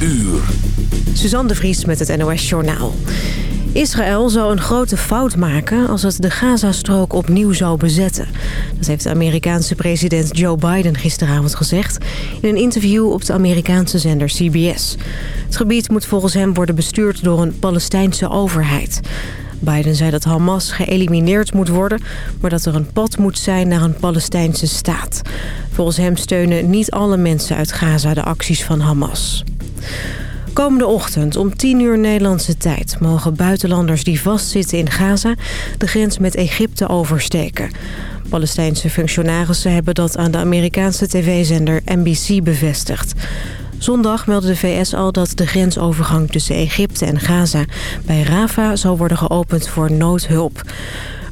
uur. Suzanne de Vries met het NOS Journaal. Israël zou een grote fout maken als het de Gazastrook opnieuw zou bezetten. Dat heeft de Amerikaanse president Joe Biden gisteravond gezegd... in een interview op de Amerikaanse zender CBS. Het gebied moet volgens hem worden bestuurd door een Palestijnse overheid. Biden zei dat Hamas geëlimineerd moet worden... maar dat er een pad moet zijn naar een Palestijnse staat. Volgens hem steunen niet alle mensen uit Gaza de acties van Hamas. Komende ochtend om 10 uur Nederlandse tijd... mogen buitenlanders die vastzitten in Gaza de grens met Egypte oversteken. Palestijnse functionarissen hebben dat aan de Amerikaanse tv-zender NBC bevestigd. Zondag meldde de VS al dat de grensovergang tussen Egypte en Gaza... bij Rafah zal worden geopend voor noodhulp.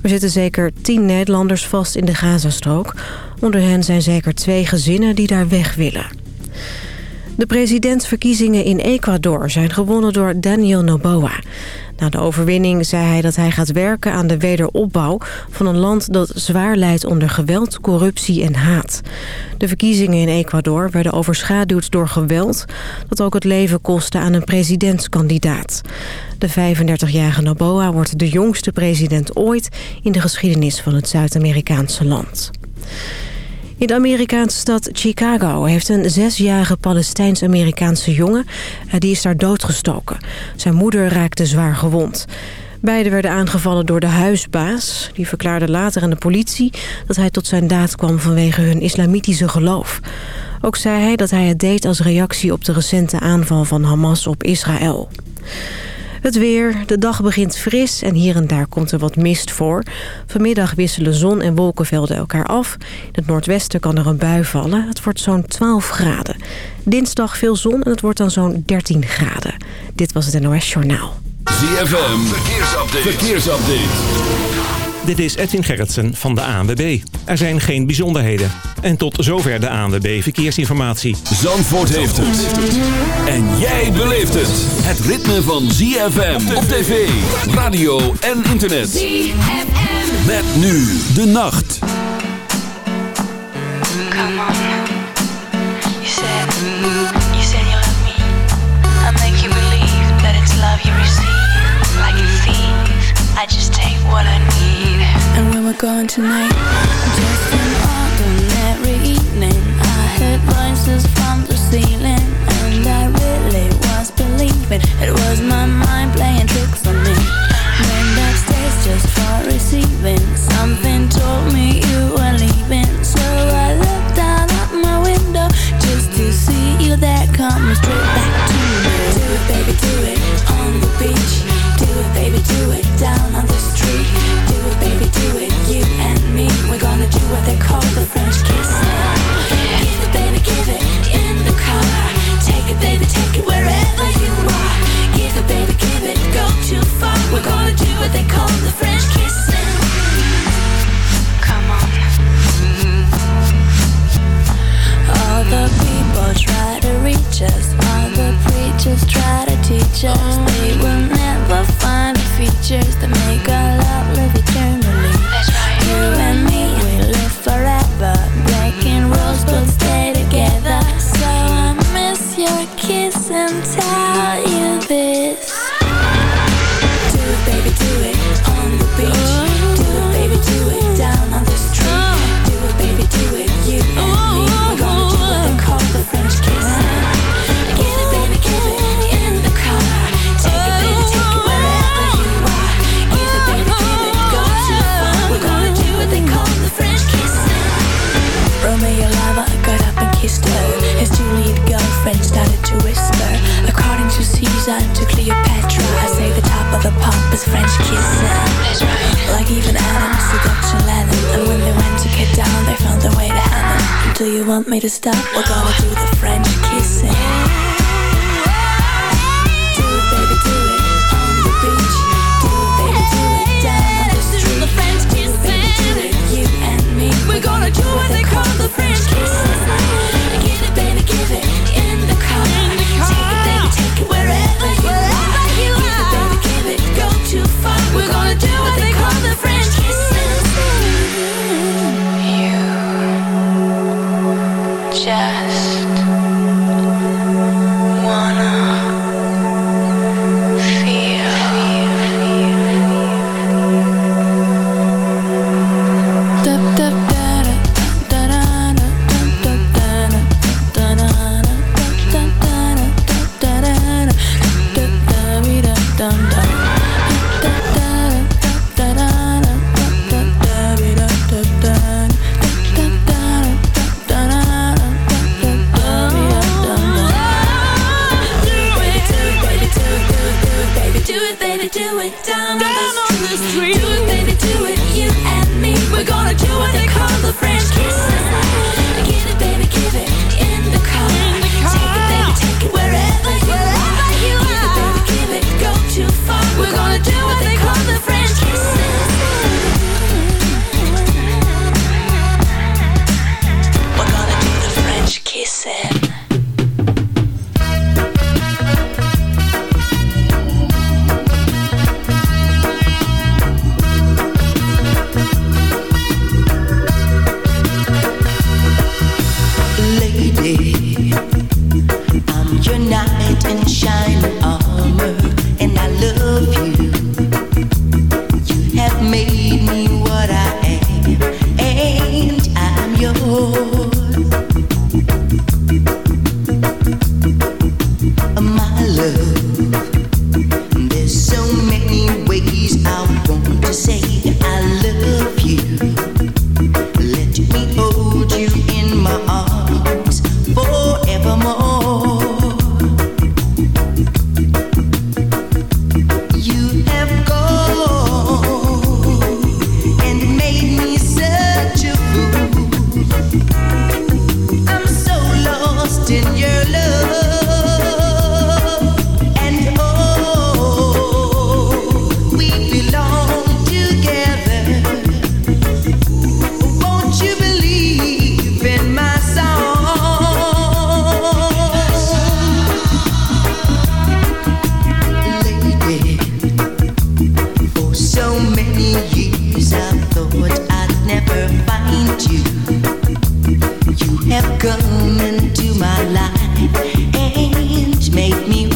Er zitten zeker 10 Nederlanders vast in de Gazastrook. Onder hen zijn zeker twee gezinnen die daar weg willen. De presidentsverkiezingen in Ecuador zijn gewonnen door Daniel Noboa. Na de overwinning zei hij dat hij gaat werken aan de wederopbouw... van een land dat zwaar leidt onder geweld, corruptie en haat. De verkiezingen in Ecuador werden overschaduwd door geweld... dat ook het leven kostte aan een presidentskandidaat. De 35-jarige Noboa wordt de jongste president ooit... in de geschiedenis van het Zuid-Amerikaanse land. In de Amerikaanse stad Chicago heeft een zesjarige Palestijns-Amerikaanse jongen... Eh, die is daar doodgestoken. Zijn moeder raakte zwaar gewond. Beiden werden aangevallen door de huisbaas. Die verklaarde later aan de politie dat hij tot zijn daad kwam vanwege hun islamitische geloof. Ook zei hij dat hij het deed als reactie op de recente aanval van Hamas op Israël. Het weer. De dag begint fris en hier en daar komt er wat mist voor. Vanmiddag wisselen zon en wolkenvelden elkaar af. In het noordwesten kan er een bui vallen. Het wordt zo'n 12 graden. Dinsdag veel zon en het wordt dan zo'n 13 graden. Dit was het NOS Journaal. ZFM. Verkeersupdate. Dit is Edwin Gerritsen van de ANWB. Er zijn geen bijzonderheden. En tot zover de ANWB Verkeersinformatie. Zandvoort heeft het. En jij beleeft het. Het ritme van ZFM op tv, radio en internet. ZFM. Met nu de nacht. Come on. You said, you said you love me. I make you believe that it's love you receive. Like a thief, I just take what I need. We're gone tonight. Just an ordinary evening. I heard voices from the ceiling And I really was believing It was my mind playing tricks on me. Went upstairs just for receiving. Something told me you were leaving. So I looked out my window Just to see you there. Coming straight back What they call the fresh kissing. Give the baby, give it, in the car. Take it, baby, take it wherever you are. Give the baby, give it, go too far. We're gonna do what they call the fresh kissing. Come on. All the people try to reach us, all the preachers try to teach us. We will never find the features that make our love live eternally. Tell you the pop is French kissing. Like even Adam seduction Lennon. And when they went to get down, they found their way to heaven. Do you want me to stop? We're gonna do the French kissing. We're gonna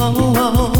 oh. oh, oh.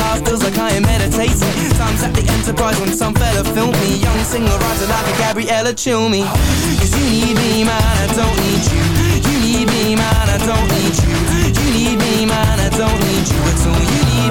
meditating. Times at the Enterprise when some fella filmed me. Young singer writer like a Gabriella Cilmi Cause you need me man, I don't need you. You need me man, I don't need you. You need me man, I don't need you at all. You need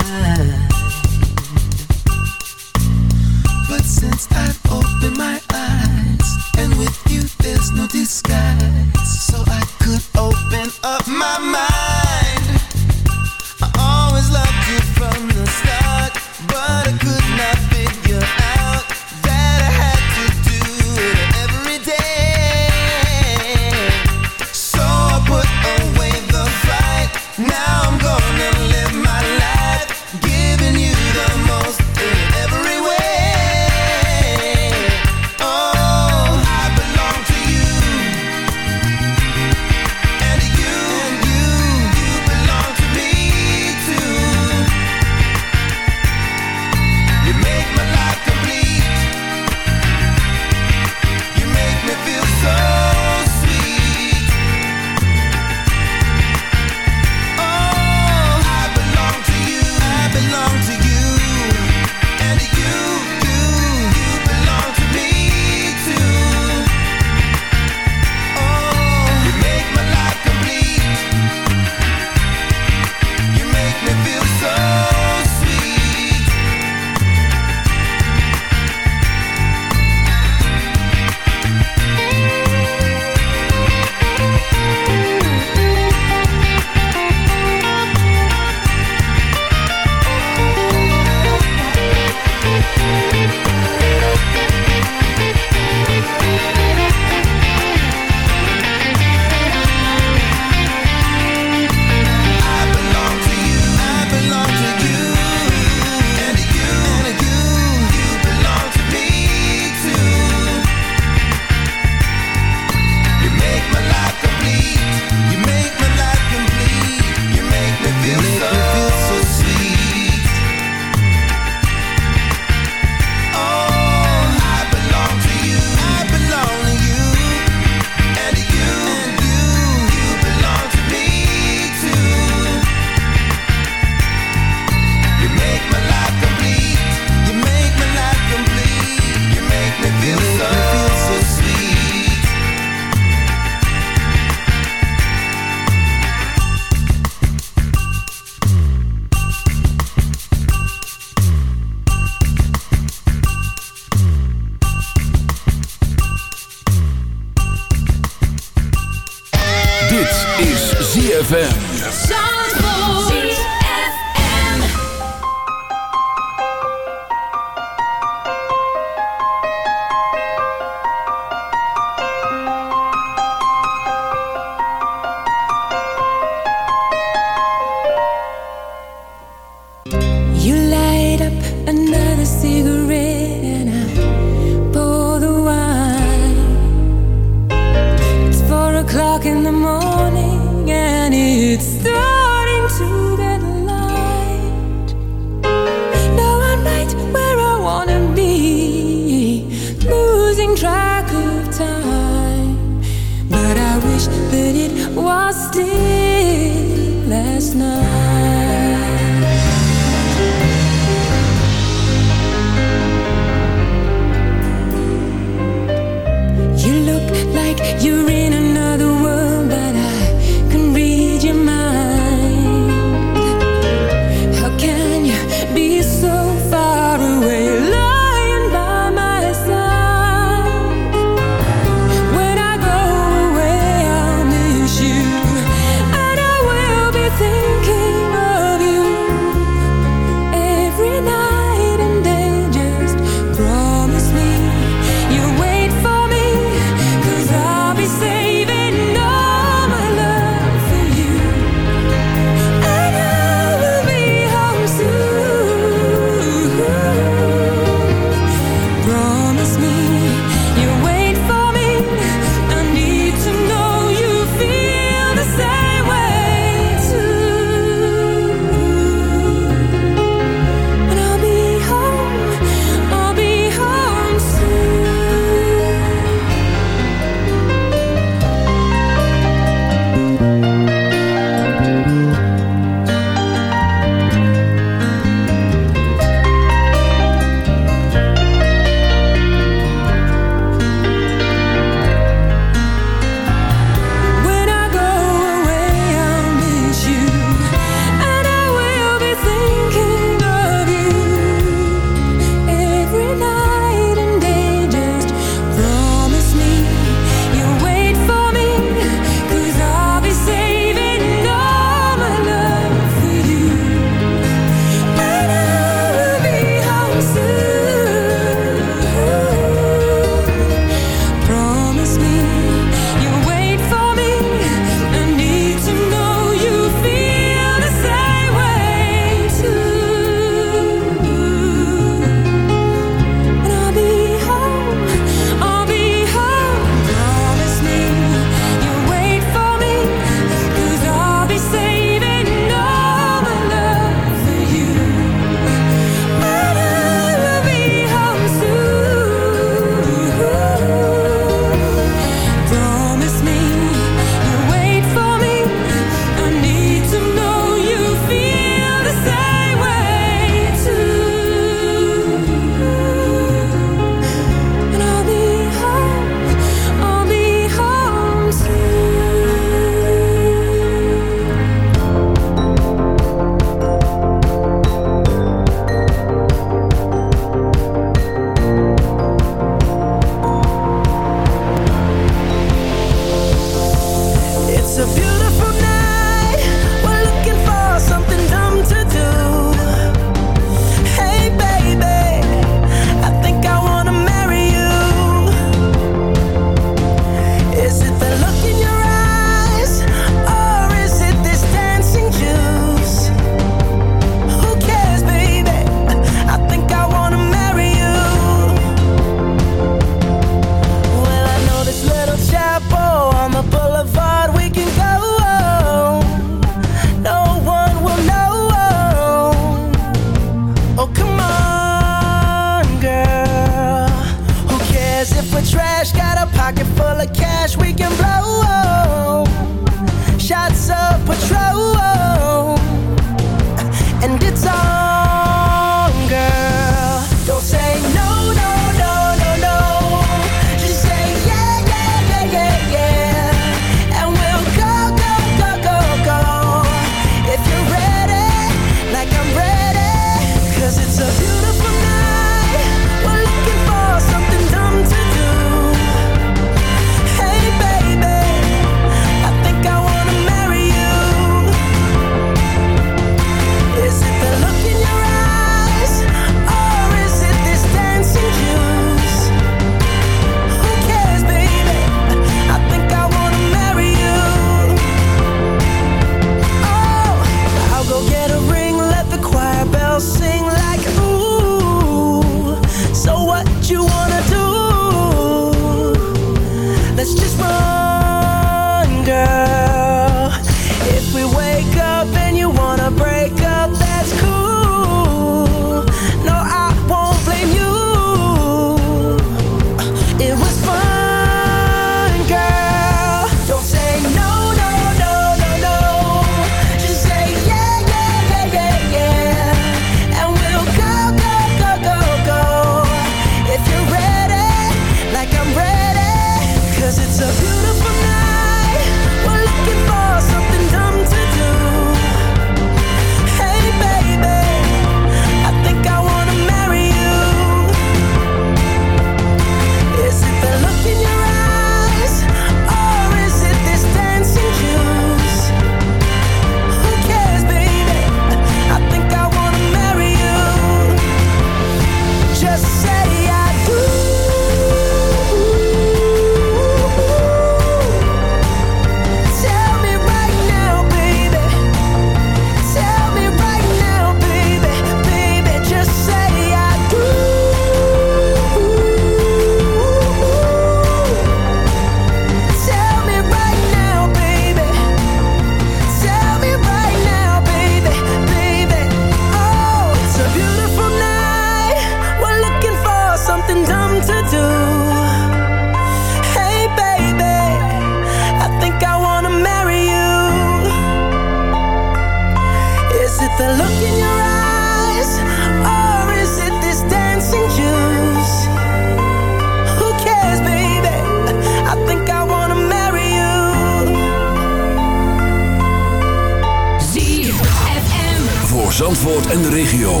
Zandvoort en de regio.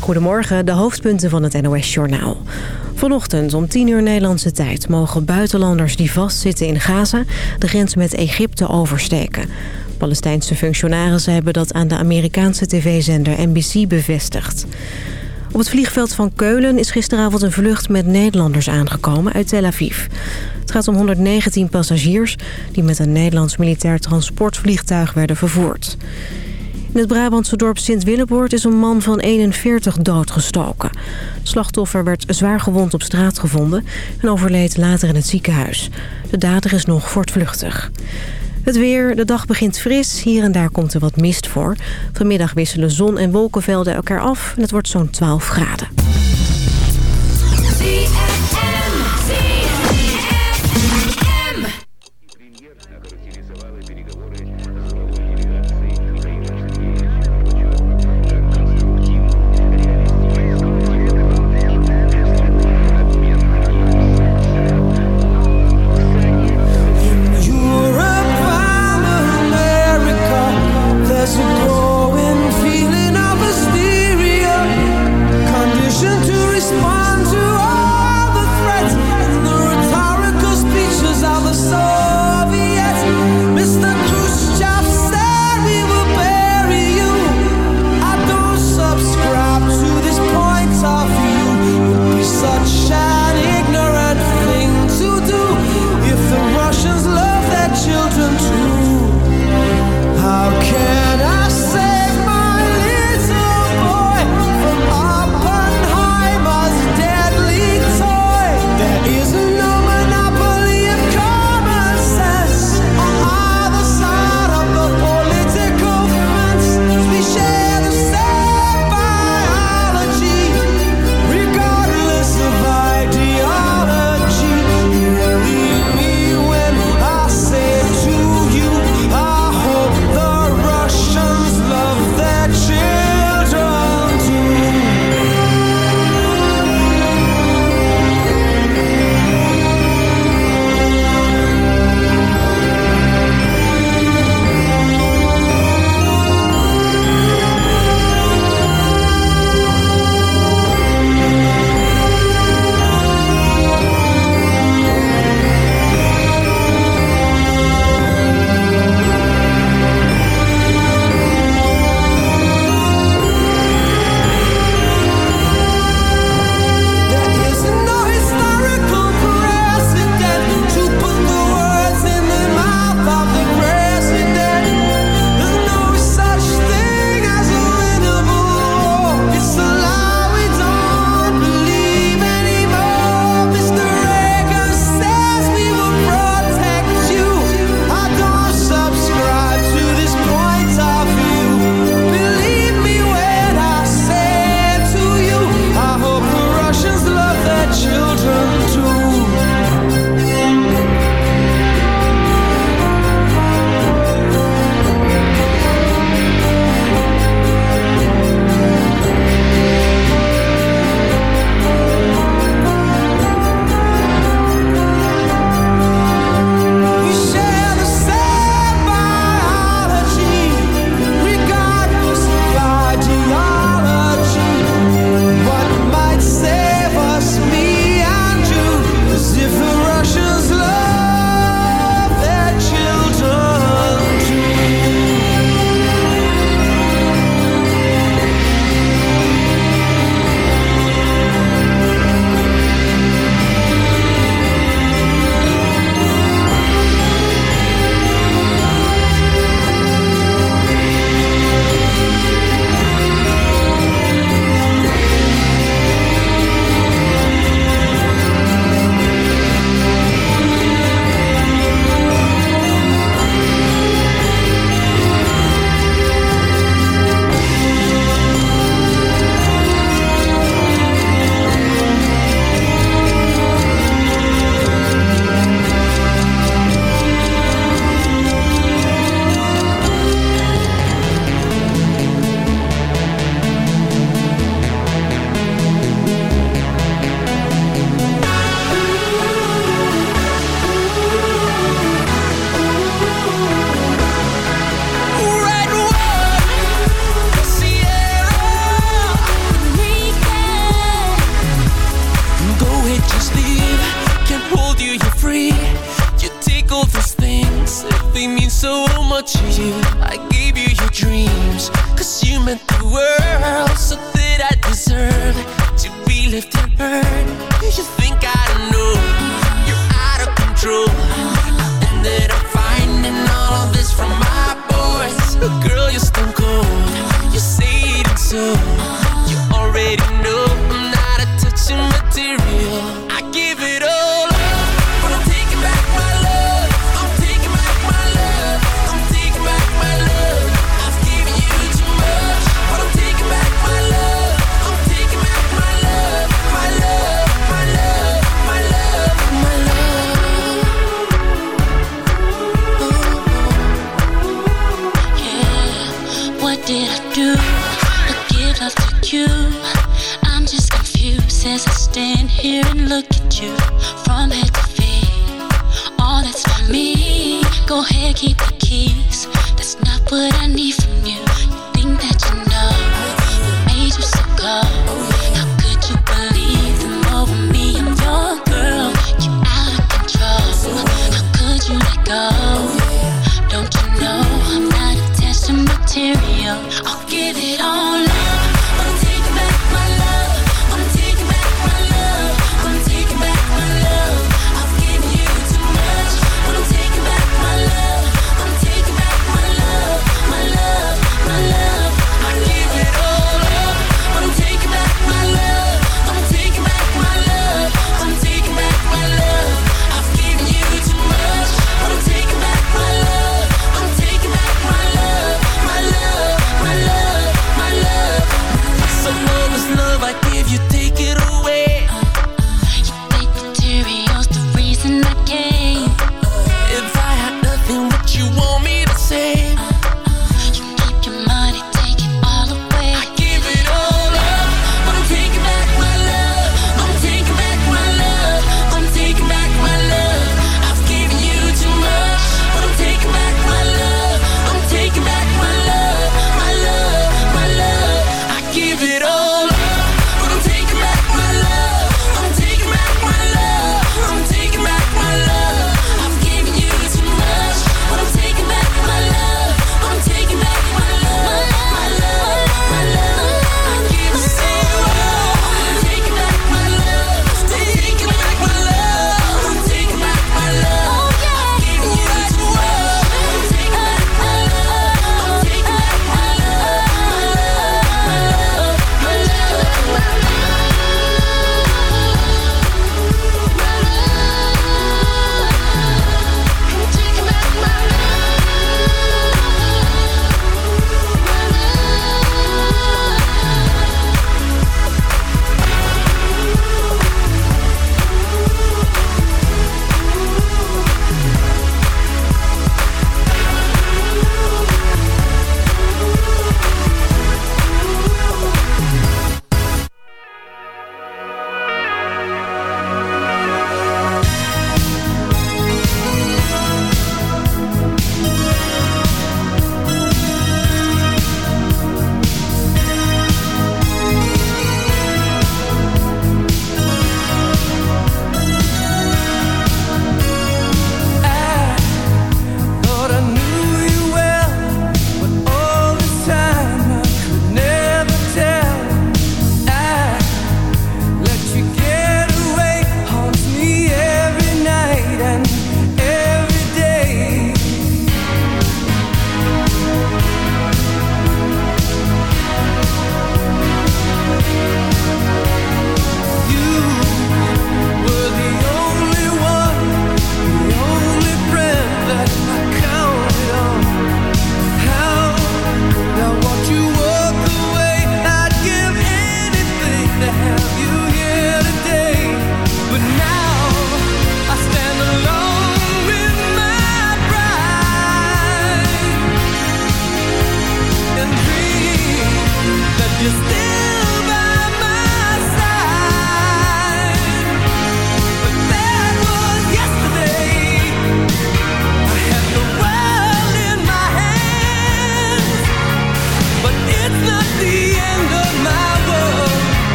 Goedemorgen, de hoofdpunten van het NOS-journaal. Vanochtend om 10 uur Nederlandse tijd mogen buitenlanders die vastzitten in Gaza... de grens met Egypte oversteken. Palestijnse functionarissen hebben dat aan de Amerikaanse tv-zender NBC bevestigd. Op het vliegveld van Keulen is gisteravond een vlucht met Nederlanders aangekomen uit Tel Aviv. Het gaat om 119 passagiers die met een Nederlands militair transportvliegtuig werden vervoerd. In het Brabantse dorp Sint-Willeboord is een man van 41 doodgestoken. Slachtoffer werd zwaar gewond op straat gevonden en overleed later in het ziekenhuis. De dader is nog voortvluchtig. Het weer, de dag begint fris, hier en daar komt er wat mist voor. Vanmiddag wisselen zon en wolkenvelden elkaar af en het wordt zo'n 12 graden.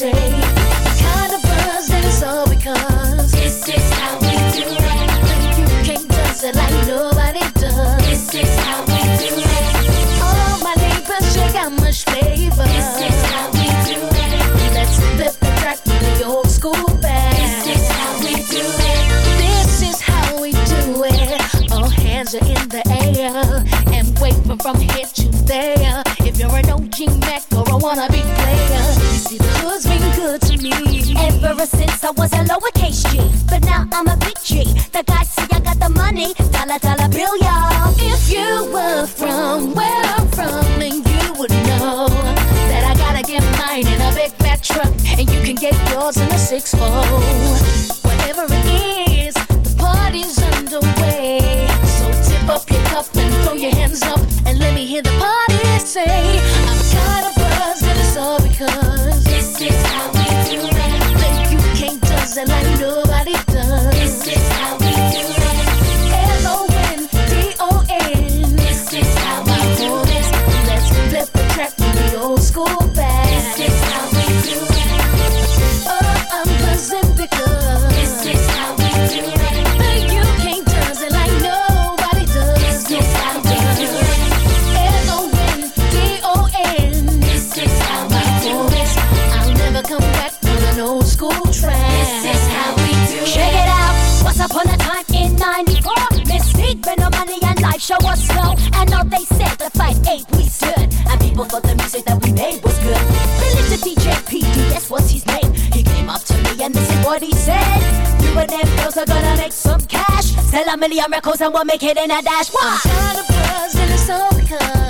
Kind of buzz that it's all because This is how we do it. you can't dance it like nobody does. This is how we do it. All my neighbors check out much flavor. This is how we do it. Let's flip the track with the old school band. This is how we do it. This is how we do it. All hands are in the air and waving from here to there. Ever I was a lowercase G, but now I'm a big G. The guys say I got the money, dollar dollar bill, y'all. If you were from where I'm from, then you would know that I gotta get mine in a big fat truck, and you can get yours in a six fold. Whatever it is, the party's underway. So tip up your cup and throw your hands up, and let me hear the party say, I'm show us slow. And all they said, the fight ain't we stood. And people thought the music that we made was good. Listened to DJ PD, that's what's his name. He came up to me and this is what he said. You and them girls are gonna make some cash. Sell a million records and we'll make it in a dash. Why? Kind of buzz and it's all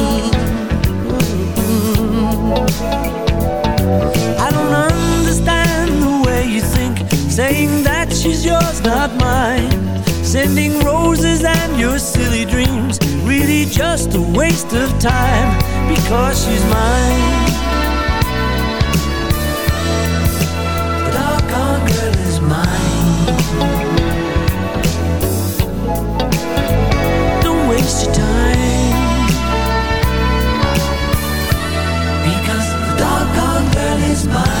Not mine. Sending roses and your silly dreams, really just a waste of time because she's mine. The doggone girl is mine. Don't waste your time. Because the doggone girl is mine.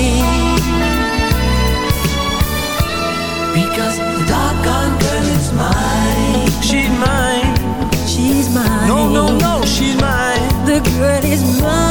Girl is mine.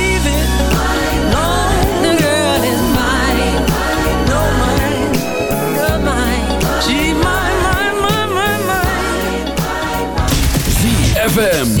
ZFM.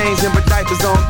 shit changing, but diapers on